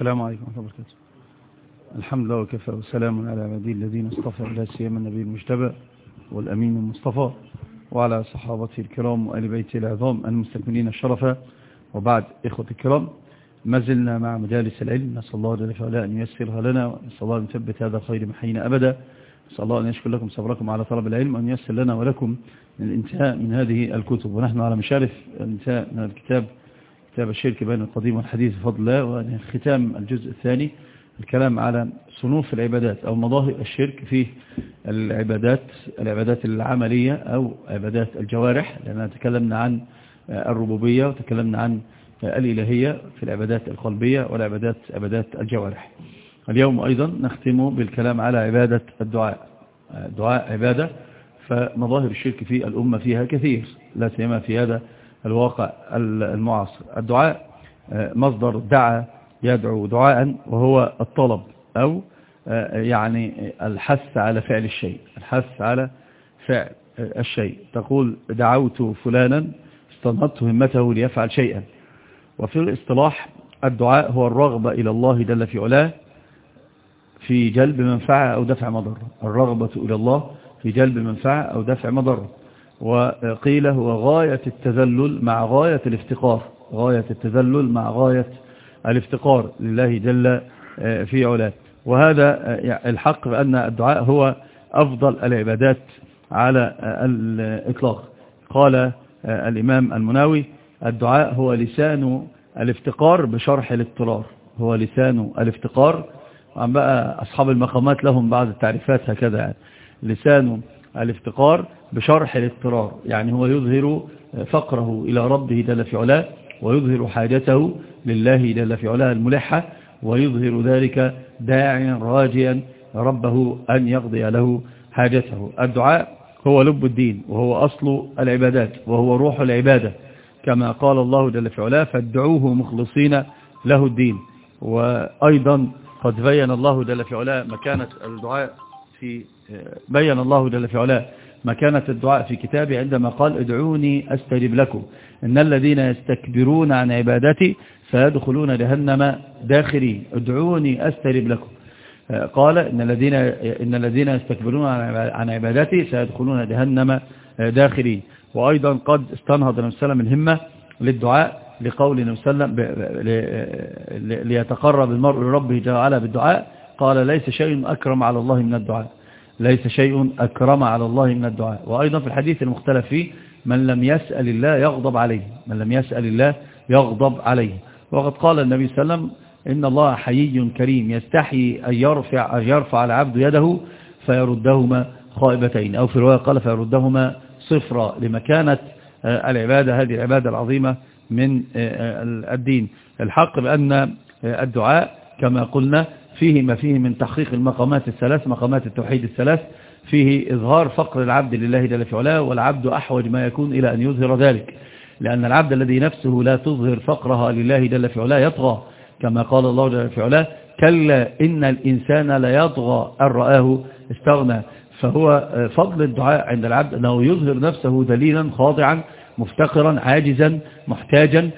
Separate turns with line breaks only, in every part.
السلام عليكم ورحمة الله وبركاته. الحمد لله وكفى وسلام على عبادي الذين اصطفى إلى سيما النبي المجتبى والأمين المصطفى وعلى صحابته الكرام وآل بيته العظام المستكملين الشرفة وبعد إخوة الكرام ما زلنا مع مجالس العلم. نسأل الله جل وعلا أن ييسرها لنا ونسأل الله أن يثبت هذا الخير محينا أبدا. نسأل الله أن يشكر لكم صبركم على طلب العلم وأن ييسر لنا ولكم الانتهاء من هذه الكتب. ونحن على مشارف الانتهاء من الكتاب. كتاب الشرك بين القديم والحديث بفضل الله وختام الجزء الثاني الكلام على صنوف العبادات أو مظاهر الشرك في العبادات العبادات العملية أو عبادات الجوارح لأننا تكلمنا عن الربوبية وتكلمنا عن الإلهية في العبادات القلبية والعبادات عبادات الجوارح. اليوم أيضا نختم بالكلام على عبادة الدعاء. الدعاء عبادة فمظاهر الشرك في الأمة فيها كثير لا سيما في هذا الواقع المعاصر. الدعاء مصدر دعا يدعو دعاء وهو الطلب أو يعني الحث على فعل الشيء الحث على فعل الشيء. تقول دعوت فلانا استنهضت همته ليفعل شيئا. وفي الاصطلاح الدعاء هو الرغبة إلى الله جل في علاه في جلب منفعة أو دفع مضرة. الرغبة إلى الله في جلب منفعة أو دفع مضرة. وقيل هو غاية التذلل مع غاية الافتقار. غاية التذلل مع غاية الافتقار لله جل في علاه. وهذا الحق بأن الدعاء هو أفضل العبادات على الإطلاق. قال الإمام المناوي الدعاء هو لسان الافتقار بشرح الاضطرار. هو لسان الافتقار. عم بقى أصحاب المقامات لهم بعض التعريفات هكذا يعني. لسان الافتقار بشرح الاضطرار يعني هو يظهر فقره إلى ربه جل في علاه ويظهر حاجته لله جل في علاه الملحة ويظهر ذلك داعيا راجيا ربه أن يقضي له حاجته. الدعاء هو لب الدين وهو أصل العبادات وهو روح العبادة. كما قال الله جل في علاه فادعوه مخلصين له الدين. وأيضا قد بين الله جل في علاه مكانة الدعاء في بين الله جل في علاه مكانة الدعاء في كتابه عندما قال ادعوني أستجب لكم. إن الذين يستكبرون عن عبادتي سيدخلون جهنم داخرين. ادعوني أستجب لكم. قال إن الذين إن الذين يستكبرون عن عبادتي سيدخلون جهنم داخرين. وأيضا قد استنهض النبي صلى الله عليه وسلم الهمة للدعاء لقول النبي صلى الله عليه وسلم ليتقرب المرء لربه جل وعلا بالدعاء. قال ليس شيء أكرم على الله من الدعاء. ليس شيء أكرم على الله من الدعاء. وأيضا في الحديث المختلف فيه من لم يسأل الله يغضب عليه. من لم يسأل الله يغضب عليه. وقد قال النبي صلى الله عليه وسلم إن الله حيي كريم يستحي أن يرفع, أن يرفع العبد يده فيردهما خائبتين. أو في رواية قال فيردهما صفرا لمكانة العبادة هذه العبادة العظيمة من الدين. الحق بأن الدعاء كما قلنا فيه ما فيه من تحقيق المقامات الثلاث مقامات التوحيد الثلاث فيه إظهار فقر العبد لله جل في علاه والعبد أحوج ما يكون إلى أن يظهر ذلك. لأن العبد الذي نفسه لا تظهر فقرها لله جل في علاه يطغى كما قال الله جل في علاه كلا إن الإنسان لا يطغى أن رآه استغنى. فهو فضل الدعاء عند العبد أنه يظهر نفسه دليلا خاضعا مفتقرا عاجزا محتاجا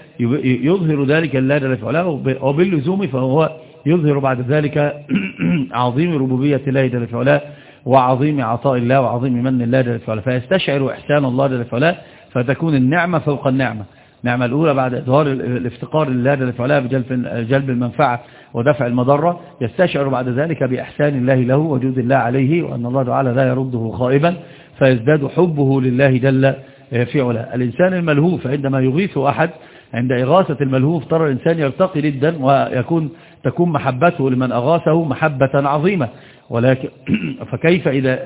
يظهر ذلك لله جل في علاه وباللزوم فهو يظهر بعد ذلك عظيم ربوبية الله جل في علاه وعظيم عطاء الله وعظيم من الله جل في علاه. فيستشعر إحسان الله جل في علاه فتكون النعمة فوق النعمة. النعمة الأولى بعد إظهار الافتقار لله جل في علاه بجلب جلب المنفعة ودفع المضرة يستشعر بعد ذلك بإحسان الله له وجود الله عليه وأن الله تعالى لا يرده خائبا فيزداد حبه لله جل في علاه. الإنسان الملهوف عندما يغيث أحد عند إغاثة الملهوف ترى الإنسان يرتقي جدا ويكون تكون محبته لمن أغاثه محبة عظيمة. ولكن فكيف إذا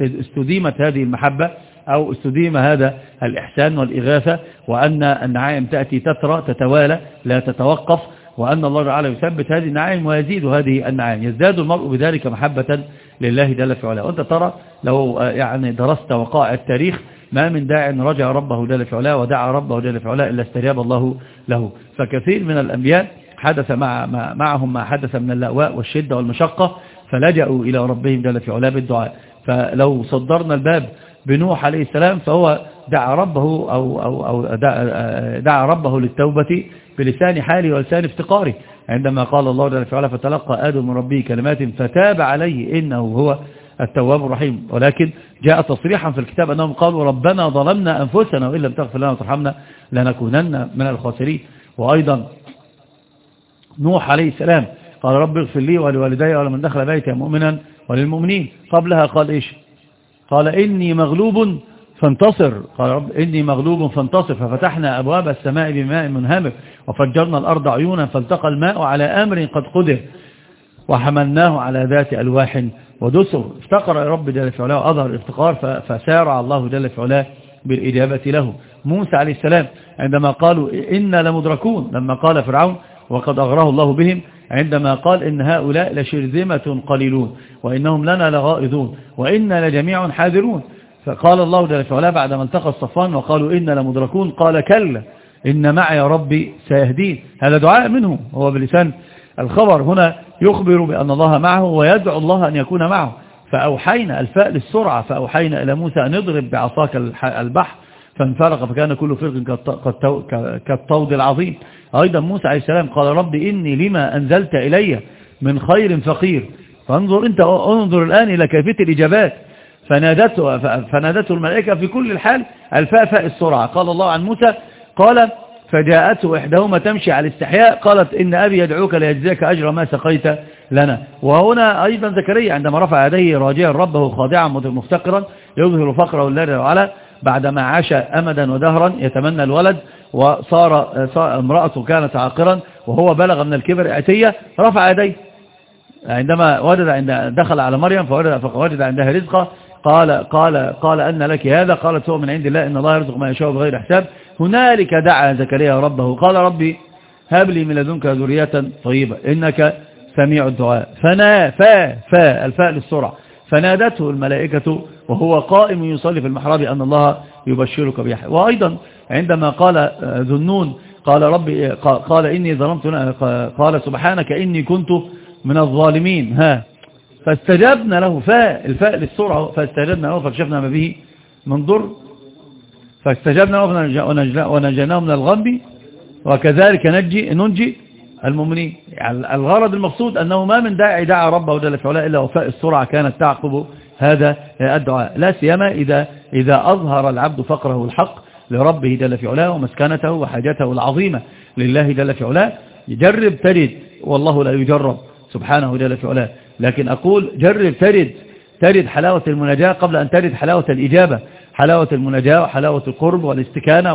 استديمت هذه المحبة أو استديم هذا الإحسان والإغاثة وأن النعائم تأتي تترى تتوالى لا تتوقف وأن الله تعالى يثبت هذه النعائم ويزيد هذه النعائم. يزداد المرء بذلك محبة لله جل في علاه. وأنت ترى لو يعني درست وقائع التاريخ ما من داع رجع ربه جل في علاه ودعا ربه جل في علاه إلا استجاب الله له. فكثير من الأنبياء حدث مع معهم ما حدث من اللأواء والشدة والمشقة فلجأوا إلى ربهم جل في علاه بالدعاء. فلو صدرنا الباب بنوح عليه السلام فهو دعا ربه أو, أو, أو دعا, ربه للتوبة بلسان حاله ولسان افتقاره. عندما قال الله جل وعلا فتلقى آدم من ربه كلمات فتاب عليه إنه هو التواب الرحيم. ولكن جاء تصريحا في الكتاب أنهم قالوا ربنا ظلمنا أنفسنا وإن لم تغفر لنا وترحمنا لنكونن من الخاسرين. وأيضا نوح عليه السلام قال رب اغفر لي ولوالدي ولمن دخل بيتي مؤمنا وللمؤمنين. قبلها قال إيش؟ قال إني مغلوب فانتصر. قال رب إني مغلوب فانتصر. ففتحنا أبواب السماء بماء منهمر وفجرنا الأرض عيونا فالتقى الماء على أمر قد قدر وحملناه على ذات ألواح ودسر. افتقر رب جل في علاه وأظهر الافتقار فسارع الله جل في علاه بالإجابة له. موسى عليه السلام عندما قالوا إنا لمدركون. لما قال فرعون وقد أغراه الله بهم عندما قال إن هؤلاء لشرذمة قليلون وإنهم لنا لغائظون وإنا لجميع حاذرون فقال الله جل وعلا بعدما التقى الصفان وقالوا إنا لمدركون قال كلا إن معي ربي سيهدين هذا دعاء منه هو بلسان الخبر هنا يخبر بأن الله معه ويدعو الله أن يكون معه فأوحينا الفاء للسرعة فأوحينا إلى موسى أن يضرب بعصاك البحر فانفرق فكان كل فرق كالطود العظيم. أيضا موسى عليه السلام قال رب إني لما أنزلت إلي من خير فقير. فانظر أنت انظر الآن إلى كيفية الإجابات. فنادته, فنادته الملائكة في كل الحال ألفاء فاء السرعة. قال الله عن موسى قال فجاءته إحداهما تمشي على الاستحياء قالت إن أبي يدعوك ليجزيك أجر ما سقيت لنا. وهنا أيضا زكريا عندما رفع يديه راجيا ربه خاضعا مفتقرا يظهر فقره الله وعلا بعدما عاش أمدا ودهرا يتمنى الولد وصار امرأته كانت عاقرا وهو بلغ من الكبر عتية رفع يديه. عندما وجد عند دخل على مريم فوجد, فوجد عندها رزقة. قال قال قال أن لك هذا؟ قالت هو من عند الله إن الله يرزق ما يشاء بغير حساب. هنالك دعا زكريا ربه. قال ربي هب لي من لدنك ذرية طيبة. إنك سميع الدعاء. فنا فا فا الفاء للسرعة. فنادته الملائكة وهو قائم يصلي في المحراب أن الله يبشرك بيحيى. وأيضا عندما قال ذنون قال ربي قال إني ظلمت قال سبحانك إني كنت من الظالمين. ها. فاستجبنا له فاء الفاء للسرعة فاستجبنا له فكشفنا ما به من ضر. فاستجبنا له ونجيناه من الغم. وكذلك نجي ننجي المؤمنين. يعني الغرض المقصود أنه ما من داعي دعا ربه جل في إلا وفاء السرعة كانت تعقب هذا الدعاء. لا سيما إذا, إذا أظهر العبد فقره الحق لربه جل في علاه ومسكنته وحاجته العظيمة لله جل في علاه يجرب ترد والله لا يجرب سبحانه جل في علاه. لكن أقول جرب ترد ترد حلاوة المناجاة قبل أن ترد حلاوة الإجابة. حلاوة المناجاة وحلاوة القرب والاستكانة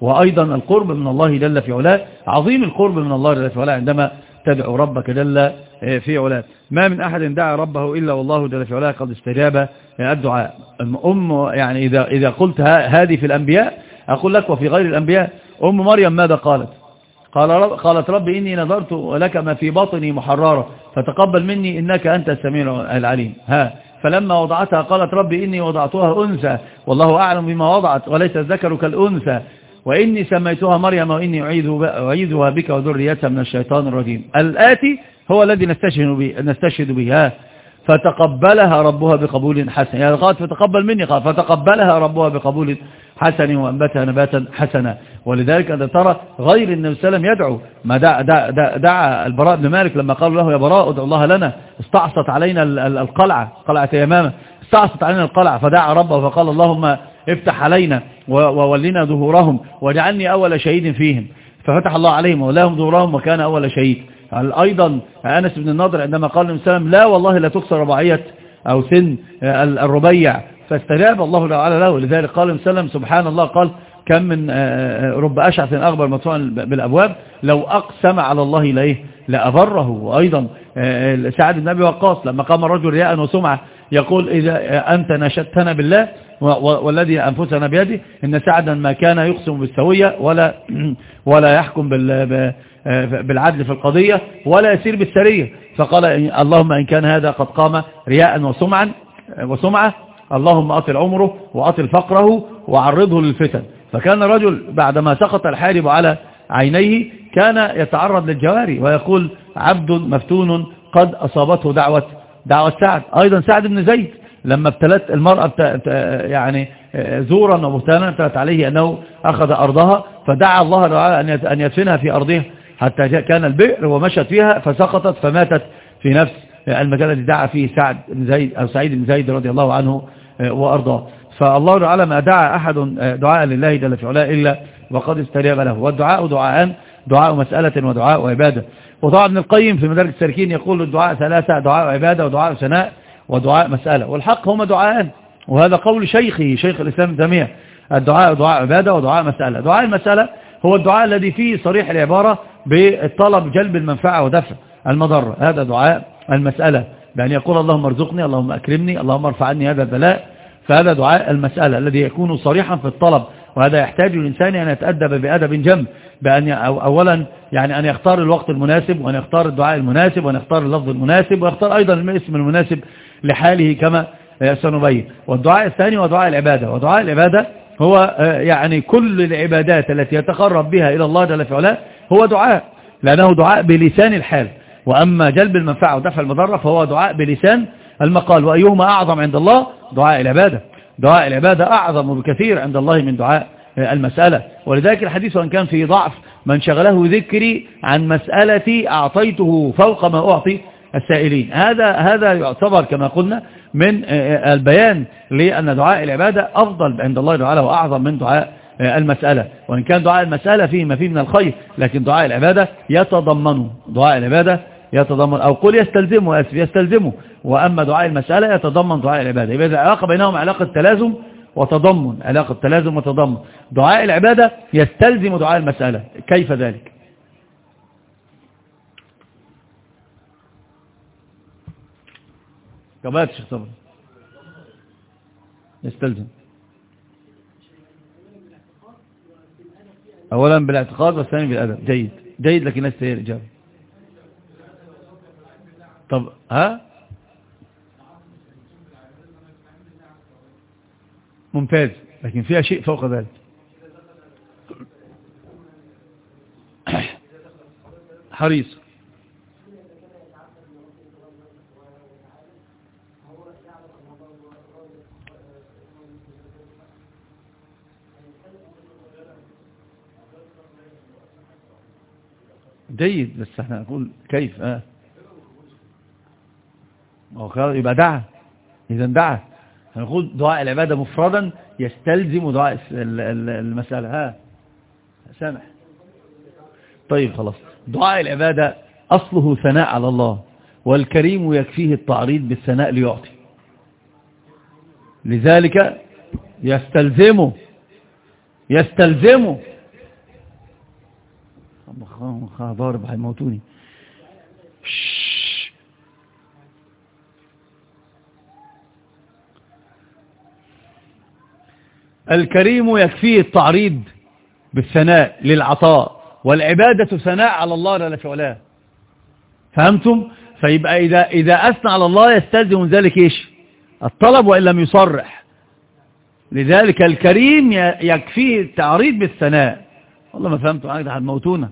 وأيضا القرب من الله جل في علاه. عظيم القرب من الله جل في علاه عندما تدعو ربك جل في علاه. ما من أحد دعا ربه إلا والله جل في علاه قد استجاب الدعاء. أم يعني إذا, إذا قلت هذه في الأنبياء أقول لك وفي غير الأنبياء. أم مريم ماذا قالت؟ قال رب قالت رب إني نظرت لك ما في باطني محرارة فتقبل مني إنك أنت السميع العليم. ها. فلما وضعتها قالت ربي إني وضعتها أنثى والله أعلم بما وضعت وليس الذكر كالأنثى. وإني سميتها مريم وإني أعيذها بك وذريتها من الشيطان الرجيم. الآتي هو الذي نستشهد به, نستشهد به. فتقبلها ربها بقبول حسن. يعني قالت فتقبل مني. قال فتقبلها ربها بقبول حسن وأنبتها نباتا حسنا. ولذلك أنت ترى غير النبي صلى الله عليه وسلم يدعو. ما دعا, دعا, دعا, دعا البراء بن مالك لما قالوا له يا براء ادعو الله لنا. استعصت علينا القلعة قلعة يمامة. استعصت علينا القلعة. فدعا ربه فقال اللهم افتح علينا وولنا ظهورهم واجعلني أول شهيد فيهم. ففتح الله عليهم ولاهم ظهورهم وكان أول شهيد. أيضا أنس بن النضر عندما قال النبي صلى الله عليه وسلم لا والله لا تكسر رباعية أو سن الربيع. فاستجاب الله تعالى له. لذلك قال النبي صلى الله عليه وسلم سبحان الله قال كم من رب أشعث أغبر مدفوع بالأبواب. لو أقسم على الله لإيه لأبره. وأيضا سعد أبي وقاص لما قام الرجل رياء وسمعة يقول إذا أنت نشدتنا بالله والذي أنفسنا بيده إن سعدا ما كان يقسم بالسوية ولا ولا يحكم بالعدل في القضية ولا يسير بالسرية. فقال اللهم إن كان هذا قد قام رياء وسمعا وسمعة اللهم أطل عمره وأطل فقره وعرضه للفتن. فكان الرجل بعدما سقط الحارب على عينيه كان يتعرض للجواري ويقول عبد مفتون قد أصابته دعوة دعوة سعد. أيضا سعد بن زيد. لما ابتلت المرأة يعني زورا وبهتانا انتهت عليه أنه أخذ أرضها فدعا الله تعالى أن يدفنها في أرضها حتى كان البئر ومشت فيها فسقطت فماتت في نفس المكان الذي دعا فيه سعد بن زيد أو سعيد بن زيد رضي الله عنه وأرضاه. فالله تعالى ما دعا أحد دعاء لله جل في علاه إلا وقد استجاب له. والدعاء دعاءان دعاء مسألة ودعاء عبادة. وطبعا ابن القيم في مدارج السالكين يقول الدعاء ثلاثة دعاء عبادة ودعاء ثناء. ودعاء مسألة. والحق هما دعاءان. وهذا قول شيخه شيخ الإسلام ابن الدعاء دعاء عبادة ودعاء مسألة. دعاء المسألة هو الدعاء الذي فيه صريح العبارة بالطلب جلب المنفعة ودفع المضرة. هذا دعاء المسألة. بأن يقول اللهم ارزقني اللهم أكرمني اللهم ارفع عني هذا البلاء. فهذا دعاء المسألة الذي يكون صريحا في الطلب. وهذا يحتاج الإنسان أن يتأدب بأدب جم. بأن أولا يعني أن يختار الوقت المناسب وأن يختار الدعاء المناسب وأن يختار اللفظ المناسب ويختار أيضا الاسم المناسب. لحاله كما سنبين. والدعاء الثاني هو دعاء العبادة. ودعاء العبادة هو يعني كل العبادات التي يتقرب بها إلى الله جل في علاه هو دعاء. لأنه دعاء بلسان الحال. وأما جلب المنفعة ودفع المضرة فهو دعاء بلسان المقال. وأيهما أعظم عند الله؟ دعاء العبادة. دعاء العبادة أعظم بكثير عند الله من دعاء المسألة. ولذلك الحديث وأن كان في ضعف من شغله ذكري عن مسألتي أعطيته فوق ما أعطي السائلين. هذا هذا يعتبر كما قلنا من البيان لأن دعاء العبادة أفضل عند الله تعالى وأعظم من دعاء المسألة. وإن كان دعاء المسألة فيه ما فيه من الخير لكن دعاء العبادة يتضمنه دعاء العبادة يتضمن أو قل يستلزمه أسف يستلزمه وأما دعاء المسألة يتضمن دعاء العبادة. يبقى العلاقة بينهم علاقة تلازم وتضمن علاقة تلازم وتضمن. دعاء العبادة يستلزم دعاء المسألة. كيف ذلك؟ كبات شيخ صبر يستلزم. اولا بالاعتقاد والثاني بالأدب. جيد. جيد لكن ليس هي الإجابة. طب ها؟ ممتاز. لكن فيها شيء فوق ذلك. حريص. جيد بس إحنا نقول كيف آه. يبقى دعا إذا دعا. هنقول دعاء العبادة مفردا يستلزم دعاء المسألة ها سامح. طيب خلاص. دعاء العبادة أصله ثناء على الله والكريم يكفيه التعريض بالثناء ليعطي. لذلك يستلزمه يستلزمه ضارب هيموتوني الكريم يكفيه التعريض بالثناء للعطاء والعبادة ثناء على الله لا فعلاه فهمتم؟ فيبقى إذا, إذا أثنى على الله يستلزم ذلك إيش؟ الطلب وإن لم يصرح. لذلك الكريم يكفيه التعريض بالثناء. والله ما فهمتم. عقد هتموتونا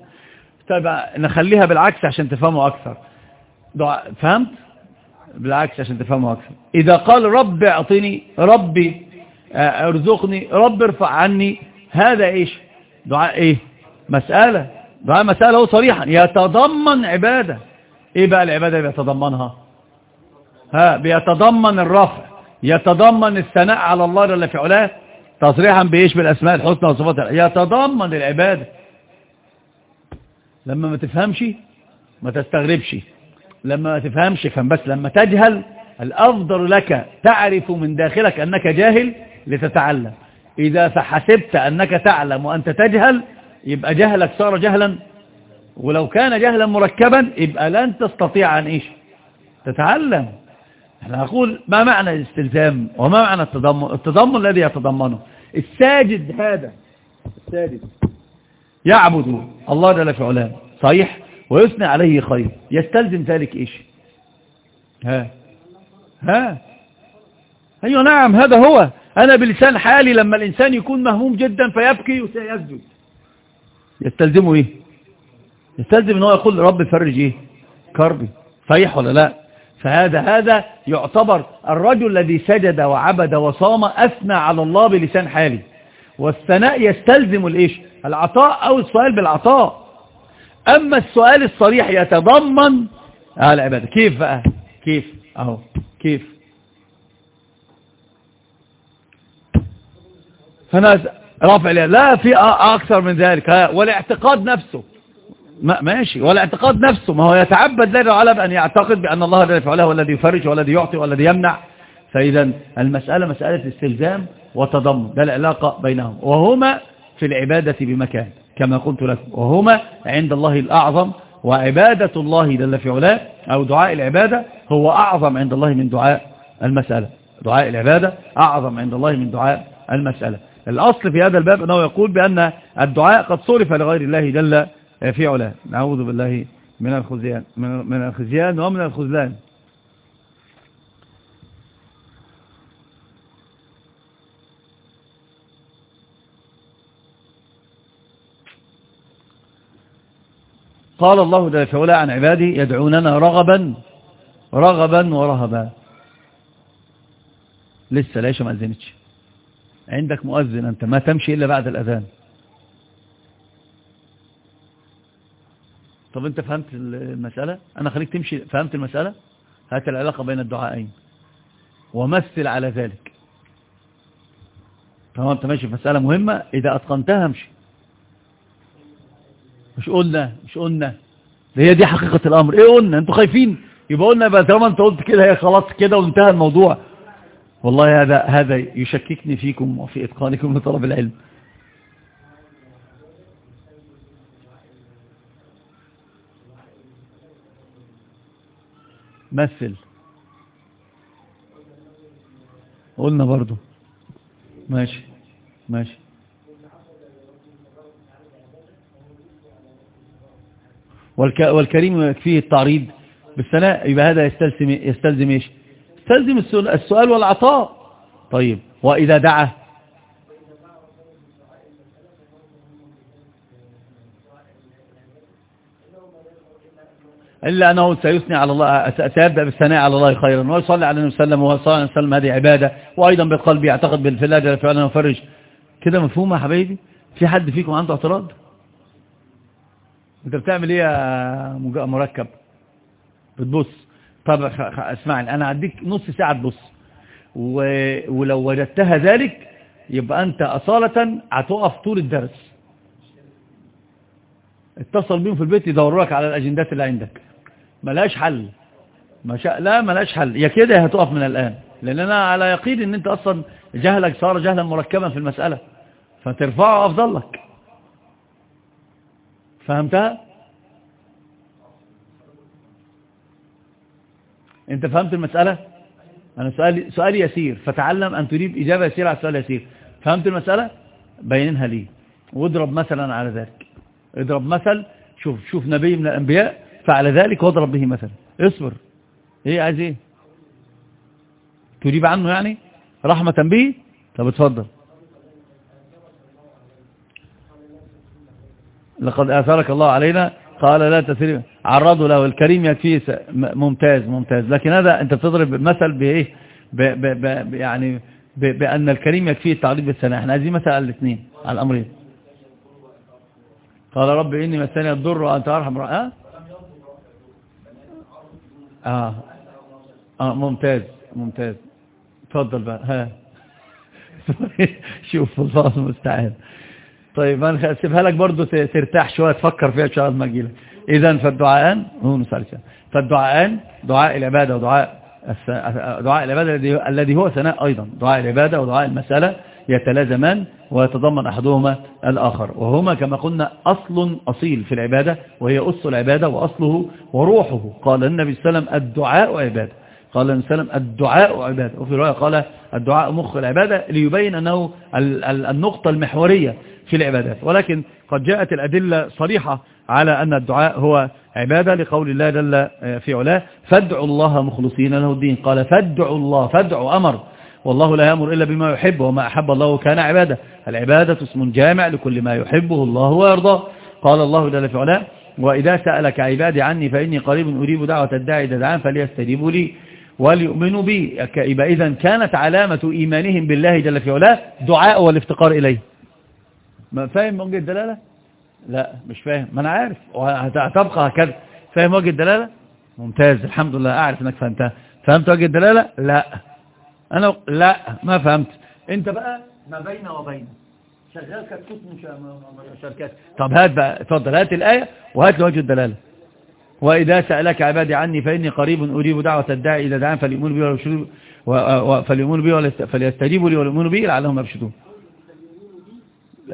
طيب نخليها بالعكس عشان تفهموا أكثر. فهمت؟ بالعكس عشان تفهموا أكثر. إذا قال رب اعطني ربي آه، أرزقني رب ارفع عني هذا إيش؟ دعاء إيه؟ مسألة. دعاء مسألة هو صريحا. يتضمن عبادة. إيه بقى العبادة بيتضمنها؟ ها بيتضمن الرفع. يتضمن الثناء على الله جل في علاه. تصريحا بإيش؟ بالأسماء الحسنى وصفات يتضمن العبادة. لما ما تفهمش ما تستغربش. لما ما تفهمش فهم بس. لما تجهل الأفضل لك تعرف من داخلك أنك جاهل لتتعلم. إذا فحسبت أنك تعلم وأنت تجهل يبقى جهلك صار جهلا. ولو كان جهلا مركبا يبقى لن تستطيع أن إيش؟ تتعلم. إحنا نقول ما معنى الاستلزام؟ وما معنى التضمن؟ التضمن الذي يتضمنه. الساجد هذا الساجد. يعبد الله جل في علاه. صحيح؟ ويثني عليه خير. يستلزم ذلك إيش؟ ها؟ ها؟ أيوه نعم هذا هو. أنا بلسان حالي لما الإنسان يكون مهموم جدا فيبكي وسيسجد. يستلزمه إيه؟ يستلزم إن هو يقول رب فرج إيه؟ كربي. صحيح ولا لا؟ فهذا هذا يعتبر الرجل الذي سجد وعبد وصام أثنى على الله بلسان حالي. والثناء يستلزم الإيش؟ العطاء أو السؤال بالعطاء. أما السؤال الصريح يتضمن آه العبادة. كيف بقى؟ كيف؟ أهو. كيف؟ فناس رفع لا في أكثر من ذلك. والاعتقاد نفسه. ماشي. والاعتقاد نفسه. ما هو يتعبد لله وعلا بأن يعتقد بأن الله الذي يفعله هو الذي يفرج والذي يعطي والذي يمنع. فإذا المسألة مسألة استلزام وتضمن. ده العلاقة بينهم. وهما في العبادة بمكان كما قلت لكم. وهما عند الله الأعظم وعبادة الله جل في علاه أو دعاء العبادة هو أعظم عند الله من دعاء المسألة. دعاء العبادة أعظم عند الله من دعاء المسألة. الأصل في هذا الباب أنه يقول بأن الدعاء قد صرف لغير الله جل في علاه. نعوذ بالله من الخزيان من الخزيان ومن الخزلان. قال الله جل وعلا عن عباده يدعوننا رغبا رغبا ورهبا. لسه ليش ما أذنتش عندك مؤذن أنت ما تمشي إلا بعد الأذان. طب أنت فهمت المسألة؟ أنا خليك تمشي فهمت المسألة؟ هات العلاقة بين الدعائين. ومثل على ذلك. طبعا أنت ماشي في مسألة مهمة إذا أتقنتها امشي. مش قلنا مش قلنا. هي دي حقيقة الأمر. إيه قلنا؟ أنتوا خايفين. يبقى قلنا بقى طالما أنت قلت كده هي خلاص كده وانتهى الموضوع. والله هذا هذا يشككني فيكم وفي إتقانكم لطلب العلم. مثل. قلنا برضو. ماشي ماشي. والكريم يكفيه التعريض بالثناء يبقى هذا يستلزم يستلزم إيش؟ يستلزم السؤال والعطاء. طيب وإذا دعا. إلا أنه سيثني على الله سيبدأ بالثناء على الله خيرا. ويصلي على النبي صلى الله عليه وسلم وصلى عليه وسلم. هذه عبادة. وأيضا بالقلب يعتقد بالفلاجة فعلا وفرج كده مفهوم يا حبايبي؟ في حد فيكم عنده اعتراض؟ انت بتعمل إيه يا مركب؟ بتبص. طب اسمعني أنا هديك نص ساعة تبص. و... ولو وجدتها ذلك يبقى انت أصالة هتقف طول الدرس. اتصل بيهم في البيت يدوروا لك على الأجندات اللي عندك. ملاش حل. ما شاء لا ملاش حل. يا كده هتقف من الآن. لأن أنا على يقين إن أنت أصلا جهلك صار جهلا مركبا في المسألة. فترفعه أفضل لك. فهمتها انت فهمت المسألة؟ أنا سؤال سؤال يسير فتعلم أن تريد إجابة يسيرة على السؤال يسير فهمت المسألة؟ بينها لي. واضرب مثلا على ذلك. اضرب مثل شوف شوف نبي من الأنبياء فعل ذلك واضرب به مثلا. اصبر. إيه عايز إيه؟ تجيب عنه يعني؟ رحمة به؟ طب اتفضل. لقد آثرك الله علينا. قال لا تسريب. عرضوا له. الكريم يكفيه ممتاز ممتاز. لكن هذا أنت بتضرب مثل بإيه؟ ب ب ب يعني ب بأن الكريم يكفيه التعريض بالثناء. إحنا عايزين مثلا الاثنين على الأمرين. قال رب إني مسني الضر وأنت أرحم آه آه. آه ممتاز ممتاز. اتفضل بقى. ها. شوف الله المستعان. طيب أنا اسيبها لك برضو ترتاح شوية تفكر فيها الله ما أجي لك اذا فالدعاءان فالدعاءان دعاء العبادة ودعاء دعاء العبادة الذي هو ثناء أيضا. دعاء العبادة ودعاء المسألة يتلازمان ويتضمن أحدهما الآخر. وهما كما قلنا أصل أصيل في العبادة وهي أصل العبادة وأصله وروحه. قال النبي صلى الله عليه وسلم الدعاء عبادة. قال النبي صلى الله عليه وسلم الدعاء عبادة. وفي رواية قال الدعاء مخ العبادة ليبين أنه النقطة المحورية في العبادات. ولكن قد جاءت الأدلة صريحة على أن الدعاء هو عبادة لقول الله جل في علاه فادعوا الله مخلصين له الدين. قال فادعوا الله فادعوا أمر. والله لا يأمر إلا بما يحب وما أحب الله كان عبادة. العبادة اسم جامع لكل ما يحبه الله ويرضاه. قال الله جل في علاه وإذا سألك عبادي عني فإني قريب أريب دعوة الداعي دعان فليستجيبوا لي. وليؤمنوا بي يبقى إذا كانت علامة إيمانهم بالله جل في علاه دعاء والافتقار إليه ما فاهم وجه الدلالة لا مش فاهم ما أنا عارف وهتبقى هكذا فاهم وجه الدلالة ممتاز الحمد لله أعرف أنك فهمتها فهمت وجه الدلالة لا أنا لا ما فهمت أنت بقى ما بين وبين شغال كتكوت شركات طب هات بقى اتفضل هات الآية وهات له وجه الدلالة وإذا سألك عبادي عني فإني قريب أريب دعوة الداعي إذا دعان فليؤمنوا بي فليستجيبوا لي وليؤمنوا بي لعلهم يرشدون.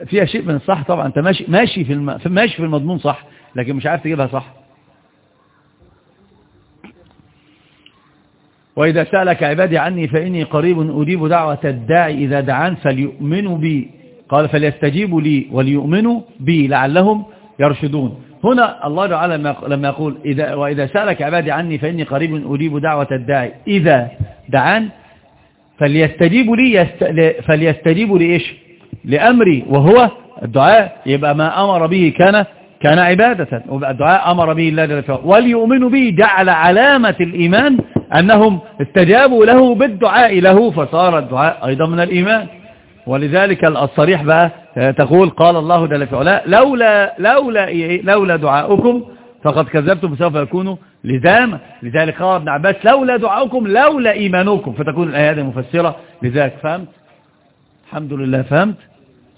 فيها شيء من الصح طبعا. أنت ماشي في. ماشي في المضمون صح لكن مش عارف تجيبها صح. وإذا سألك عبادي عني فإني قريب أجيب دعوة الداعي إذا دعان فليؤمنوا بي. قال فليستجيبوا لي وليؤمنوا بي لعلهم يرشدون. هنا الله تعالى لما يقول إذا وإذا سألك عبادي عني فإني قريب أجيب دعوة الداعي. إذا دعان فليستجيبوا لي يست... فليستجيبوا لي إيش لأمري وهو الدعاء. يبقى ما أمر به كان كان عبادة. الدعاء أمر به الله جل وعلا. وليؤمنوا به جعل علامة الإيمان أنهم استجابوا له بالدعاء له فصار الدعاء أيضا من الإيمان. ولذلك الصريح بقى تقول قال الله جل وعلا لولا لولا لولا دعاؤكم فقد كذبتم سوف يكونوا لزاما. لذلك قال ابن عباس لولا دعاؤكم لولا إيمانكم. فتكون الآية هذه مفسرة. لذلك فهمت؟ الحمد لله فهمت؟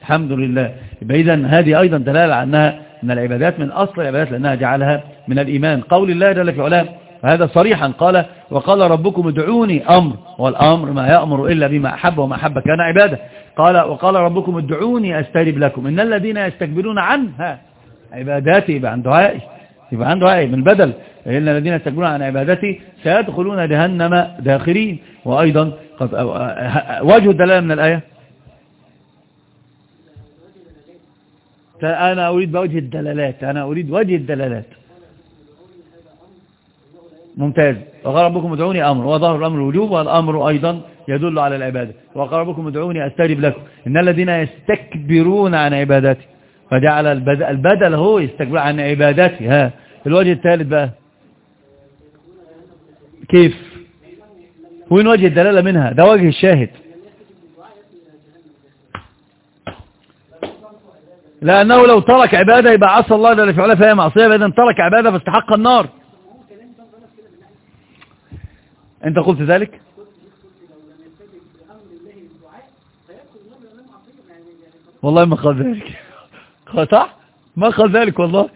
الحمد لله. يبقى إذن هذه أيضا دلالة على أنها من العبادات من أصل العبادات لأنها جعلها من الإيمان. قول الله جل في علاه هذا صريحا قال وقال ربكم ادعوني أمر والأمر ما يأمر إلا بما أحب وما أحب كان عبادة. قال وقال ربكم ادعوني أستجب لكم. إن الذين يستكبرون عنها عباداتي يبقى عن دعائي يبقى عن دعائي من بدل. إن الذين يستكبرون عن عبادتي سيدخلون جهنم داخرين. وأيضا قد وجه الدلالة من الآية. أنا أريد بوجه الدلالات أنا أريد وجه الدلالات. ممتاز. وقال ربكم ادعوني أمر. وظهر الأمر وجوب والأمر أيضا يدل على العبادة. وقال ربكم ادعوني أستجب لكم. إن الذين يستكبرون عن عبادتي فجعل البدل, هو يستكبر عن عبادتي. ها الوجه الثالث بقى. كيف؟ وين وجه الدلالة منها؟ ده وجه الشاهد. لأنه لو ترك عبادة يبقى عصى الله جل في علاه فهي معصية. فإذا ترك عبادة فاستحق النار. أنت قلت ذلك؟ والله ما قال ذلك. صح؟ ما قال ذلك والله.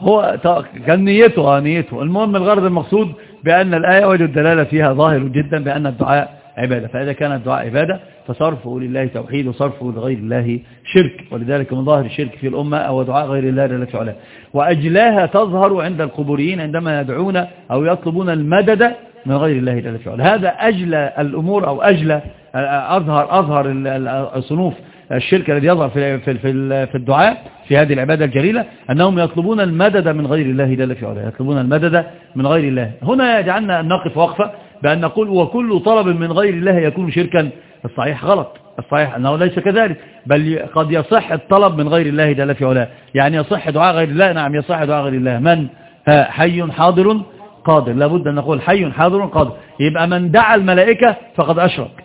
هو كان نيته نيته. المهم الغرض المقصود بأن الآية وجد الدلالة فيها ظاهر جدا بأن الدعاء عبادة. فإذا كان الدعاء عبادة فصرفه لله توحيد وصرفه لغير الله شرك. ولذلك من ظاهر الشرك في الأمة أو دعاء غير الله جل وعلا. وأجلاها تظهر عند القبوريين عندما يدعون أو يطلبون المدد من غير الله جل وعلا. هذا أجلى الأمور أو أجلى أظهر أظهر الصنوف الشرك الذي يظهر في في في الدعاء في هذه العبادة الجليلة أنهم يطلبون المدد من غير الله جل وعلا. يطلبون المدد من غير الله. هنا يجعلنا أن نقف وقفة بأن نقول وكل طلب من غير الله يكون شركا. الصحيح غلط. الصحيح أنه ليس كذلك. بل قد يصح الطلب من غير الله جل في يعني يصح دعاء غير الله؟ نعم يصح دعاء غير الله. من؟ حي حاضر. قادر. لابد أن نقول حي حاضر قادر. يبقى من دعا الملائكة فقد أشرك.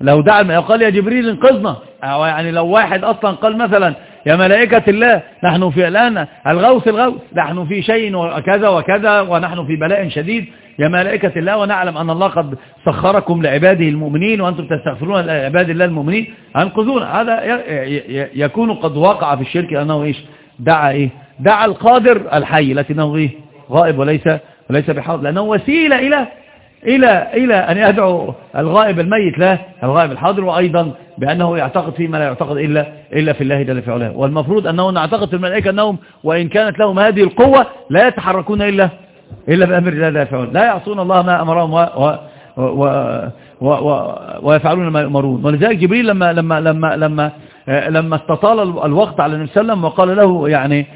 لو دعا قال يا جبريل انقذنا. يعني لو واحد أصلا قال مثلا يا ملائكة الله نحن في الآن الغوث الغوث. نحن في شيء وكذا وكذا ونحن في بلاء شديد. يا ملائكة الله ونعلم أن الله قد سخركم لعباده المؤمنين وأنتم تستغفرون لعباد الله المؤمنين. أنقذونا. هذا يكون قد وقع في الشرك أنه إيش؟ دعا إيه؟ دعا القادر الحي لكنه إيه؟ غائب وليس وليس بحاضر لأنه وسيلة إلى إلى إلى أن يدعو الغائب الميت له الغائب الحاضر وأيضا بأنه يعتقد فيما لا يعتقد إلا إلا في الله جل في علاه والمفروض أنه نعتقد في الملائكة أنهم وإن كانت لهم هذه القوة لا يتحركون إلا إلا بأمر الله لا يفعلون لا يعصون الله ما أمرهم و و و و ويفعلون ما يؤمرون. ولذلك جبريل لما لما لما لما لما استطال الوقت على النبي صلى الله عليه وسلم وقال له يعني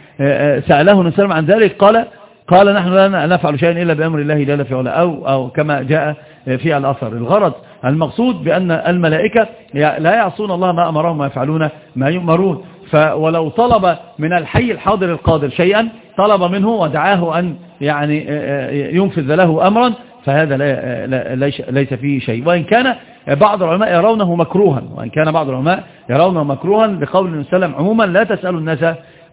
سأله النبي صلى الله عليه وسلم عن ذلك قال قال نحن لا نفعل شيئا إلا بأمر الله جل في علا أو, أو كما جاء في الأثر. الغرض المقصود بأن الملائكة لا يعصون الله ما أمرهم ويفعلون ما يؤمرون. ولو طلب من الحي الحاضر القادر شيئا طلب منه ودعاه أن يعني ينفذ له أمرا فهذا ليس فيه شيء. وإن كان بعض العلماء يرونه مكروها. وإن كان بعض العلماء يرونه مكروها لقول النبي صلى الله عليه وسلم عموما لا تسأل الناس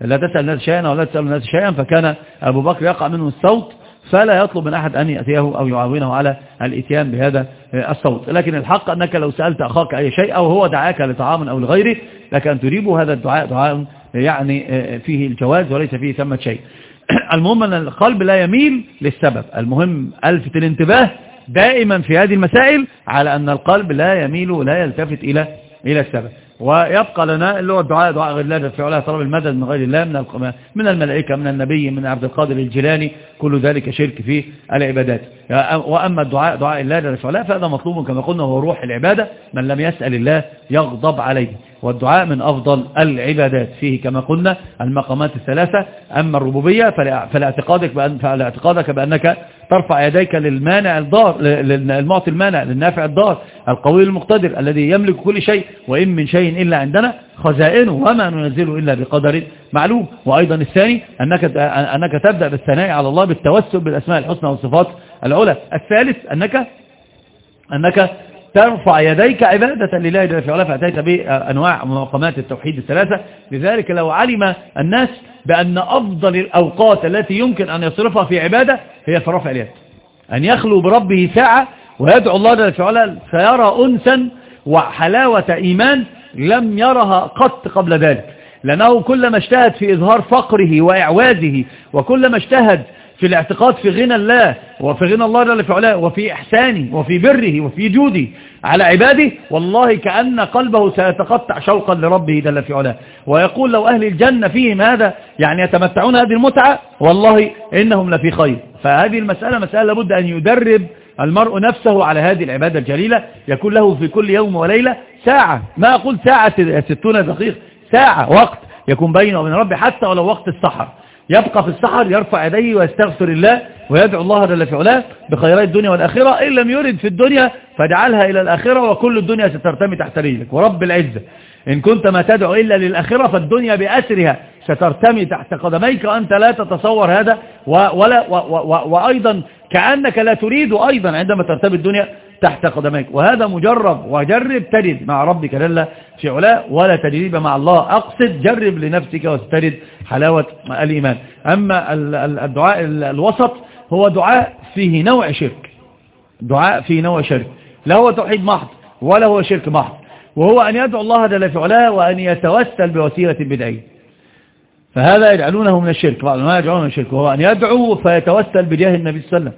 لا تسأل الناس شيئا ولا تسأل الناس شيئا فكان أبو بكر يقع منه الصوت فلا يطلب من أحد أن يأتيه أو يعاونه على الإتيان بهذا الصوت. لكن الحق أنك لو سألت أخاك أي شيء أو هو دعاك لطعام أو لغيره لك أن تريبه هذا الدعاء دعاء يعني فيه الجواز وليس فيه ثمة شيء. المهم أن القلب لا يميل للسبب. المهم ألفت الانتباه دائما في هذه المسائل على أن القلب لا يميل ولا يلتفت إلى إلى السبب. ويبقى لنا اللي هو الدعاء دعاء غير الله في علاه طلب المدد من غير الله من من الملائكة من النبي من عبد القادر الجيلاني كل ذلك شرك في العبادات. وأما الدعاء دعاء الله في علاه فهذا مطلوب كما قلنا هو روح العبادة من لم يسأل الله يغضب عليه. والدعاء من أفضل العبادات فيه كما قلنا المقامات الثلاثة. أما الربوبية فلاعتقادك, بأن فلاعتقادك بأنك ترفع يديك للمانع الضار للمعطي المانع للنافع الضار القوي المقتدر الذي يملك كل شيء وإن من شيء إلا عندنا خزائنه وما ننزله إلا بقدر معلوم. وأيضا الثاني أنك, أنك تبدأ بالثناء على الله بالتوسل بالأسماء الحسنى والصفات العلى. الثالث أنك أنك ترفع يديك عبادة لله جل في علاه فأتيت بأنواع مقامات التوحيد الثلاثة. لذلك لو علم الناس بأن أفضل الأوقات التي يمكن أن يصرفها في عبادة هي في رفع اليد. أن يخلو بربه ساعة ويدعو الله جل في علاه فيرى أنسا وحلاوة إيمان لم يرها قط قبل ذلك. لأنه كلما اجتهد في إظهار فقره وإعوازه وكلما اجتهد في الاعتقاد في غنى الله وفي غنى الله جل في علاه وفي إحسانه وفي بره وفي جوده على عباده والله كأن قلبه سيتقطع شوقا لربه جل في علاه. ويقول لو أهل الجنة فيهم هذا يعني يتمتعون هذه المتعة والله إنهم لفي خير. فهذه المسألة مسألة لابد أن يدرب المرء نفسه على هذه العبادة الجليلة. يكون له في كل يوم وليلة ساعة. ما أقول ساعة ستون دقيقة ساعة وقت يكون بينه وبين ربه حتى ولو وقت السحر. يبقى في السحر يرفع يديه ويستغفر الله ويدعو الله جل في علاه بخيرات الدنيا والآخرة. إن لم يرد في الدنيا فاجعلها إلى الآخرة وكل الدنيا سترتمي تحت رجلك. ورب العزة إن كنت ما تدعو إلا للآخرة فالدنيا بأسرها سترتمي تحت قدميك. وأنت لا تتصور هذا ولا وأيضا كأنك لا تريد أيضا عندما ترتمي الدنيا تحت قدميك. وهذا مجرب. وجرب تجد مع ربك لله في علاء ولا تجريب مع الله. أقصد جرب لنفسك وستجد حلاوة الإيمان. أما الدعاء الوسط هو دعاء فيه نوع شرك. دعاء فيه نوع شرك. لا هو توحيد محض ولا هو شرك محض. وهو أن يدعو الله جل في علاه وأن يتوسل بوسيلة بدعية فهذا يجعلونه من الشرك. بعض ما يجعلونه من الشرك. وهو أن يدعو فيتوسل بجاه النبي صلى الله عليه وسلم.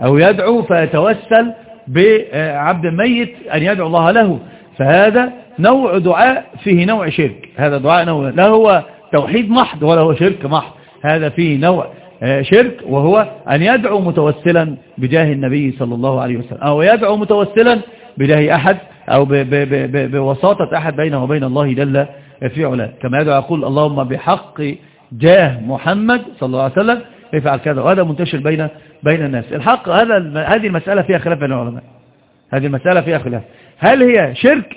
أو يدعو فيتوسل بعبد ميت أن يدعو الله له فهذا نوع دعاء فيه نوع شرك. هذا دعاء نوع لا هو توحيد محض ولا هو شرك محض. هذا فيه نوع آه، شرك وهو أن يدعو متوسلا بجاه النبي صلى الله عليه وسلم أو يدعو متوسلا بجاه أحد أو بوساطة أحد بينه وبين الله جل في علاه. كما يدعو يقول اللهم بحق جاه محمد صلى الله عليه وسلم افعل كذا؟ وهذا منتشر بين بين الناس. الحق هذا هذه المسألة فيها خلاف بين العلماء. هذه المسألة فيها خلاف. هل هي شرك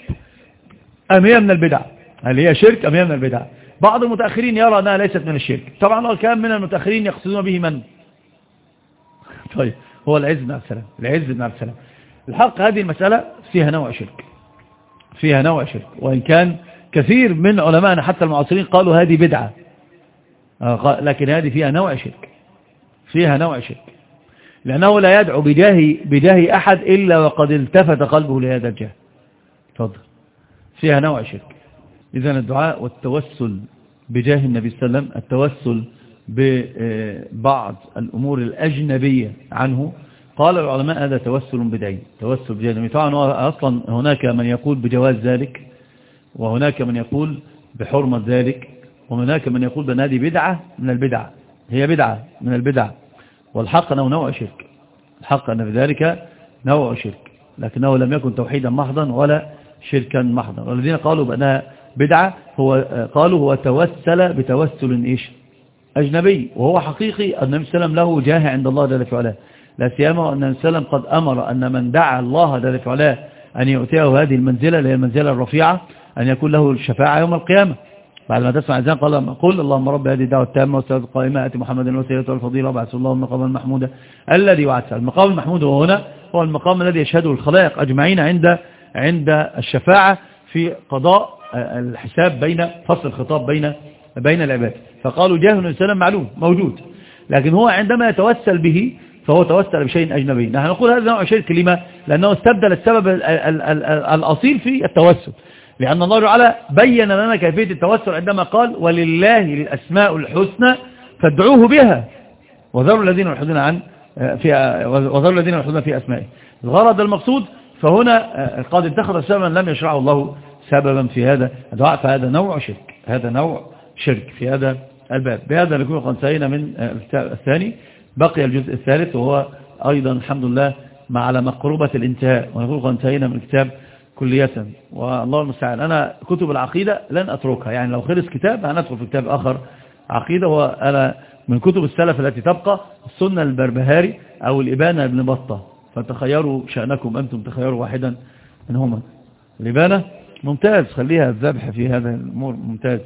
أم هي من البدع؟ هل هي شرك أم هي من البدع؟ بعض المتأخرين يرى أنها ليست من الشرك. طبعا الكلام من المتأخرين يقصدون به من؟ طيب هو العز بن عبد السلام. العز بن عبد السلام. الحق هذه المسألة فيها نوع شرك. فيها نوع شرك. وإن كان كثير من علماءنا حتى المعاصرين قالوا هذه بدعة. آه، لكن هذه فيها نوع شرك. فيها نوع شرك لأنه لا يدعو بجاه, بجاه أحد إلا وقد التفت قلبه لهذا الجاه. تفضل. فيها نوع شرك إذا الدعاء والتوسل بجاه النبي صلى الله عليه وسلم التوسل ببعض الأمور الأجنبية عنه. قال العلماء هذا توسل بدعي توسل بجاه النبي. طبعا أصلا هناك من يقول بجواز ذلك وهناك من يقول بحرمة ذلك وهناك من يقول بأن هذه بدعة من البدعة. هي بدعة من البدعة. والحق أنه نوع شرك. الحق أن في ذلك نوع شرك. لكنه لم يكن توحيدا محضا ولا شركا محضا. والذين قالوا بأنها بدعة هو قالوا هو توسل بتوسل إيش؟ أجنبي. وهو حقيقي النبي صلى الله عليه وسلم له جاه عند الله جل في علاه لا سيما أن النبي صلى الله عليه وسلم قد أمر أن من دعا الله جل في علاه أن يؤتيه هذه المنزلة اللي هي المنزلة الرفيعة أن يكون له الشفاعة يوم القيامة. بعد ما تسمع الإنسان قال قل اللهم رب هذه الدعوة التامة والصلاة القائمة أتي محمد الوسيلة والفضيلة وبعث الله المقام المحمود الذي وعدته المقام المحمود هنا هو المقام الذي يشهده الخلائق أجمعين عند عند الشفاعة في قضاء الحساب بين فصل الخطاب بين بين العباد. فقالوا جاه الإنسان معلوم موجود. لكن هو عندما يتوسل به فهو توسل بشيء أجنبي. نحن نقول هذا نوع شرك لما؟ لأنه استبدل السبب الأصيل في التوسل. لأن الله تعالى بين لنا كيفية التوسل عندما قال ولله الأسماء الحسنى فادعوه بها. وذروا الذين يلحدون عن في وذروا الذين يلحدون في أسمائه. الغرض المقصود فهنا قد اتخذ سببا لم يشرعه الله سببا في هذا الدعاء فهذا نوع شرك هذا نوع شرك في هذا الباب. بهذا نكون قد انتهينا من الثاني بقي الجزء الثالث وهو أيضا الحمد لله مع على مقربة الانتهاء. ونقول قد انتهينا من الكتاب كلية. والله المستعان. أنا كتب العقيدة لن أتركها. يعني لو خلص كتاب هندخل في كتاب آخر عقيدة. وأنا من كتب السلف التي تبقى السنة البربهاري أو الإبانة ابن بطة. فتخيروا شأنكم. أنتم تخيروا واحدا منهما. الإبانة ممتاز. خليها الذبح في هذا الأمور ممتاز.